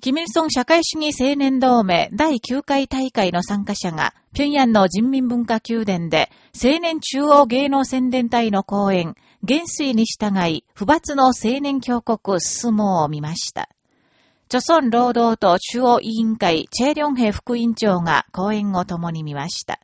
キミルソン社会主義青年同盟第9回大会の参加者が、平壌の人民文化宮殿で、青年中央芸能宣伝隊の講演、元帥に従い、不罰の青年峡谷進もうを見ました。著村労働党中央委員会チェリョンヘ副委員長が講演を共に見ました。